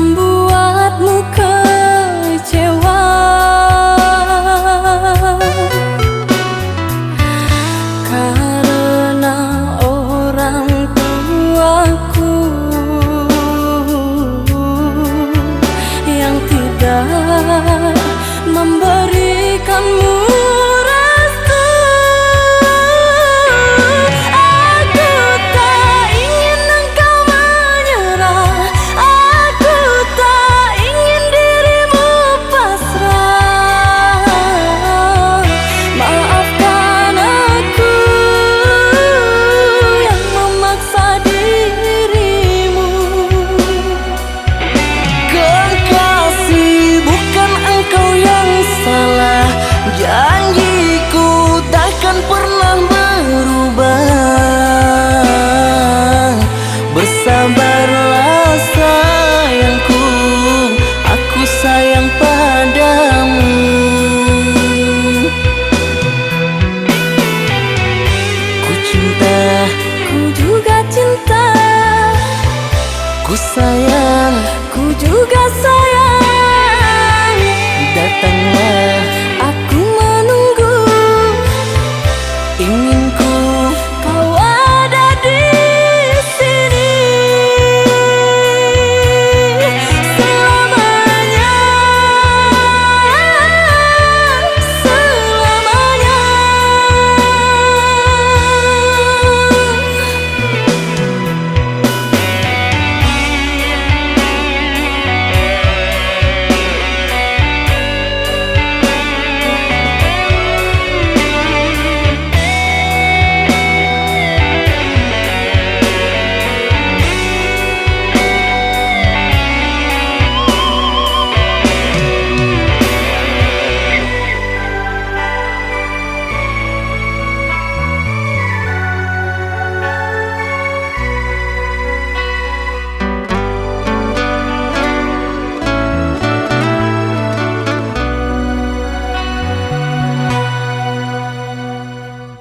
membuatmu kecewa. Karena saya.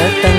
ta.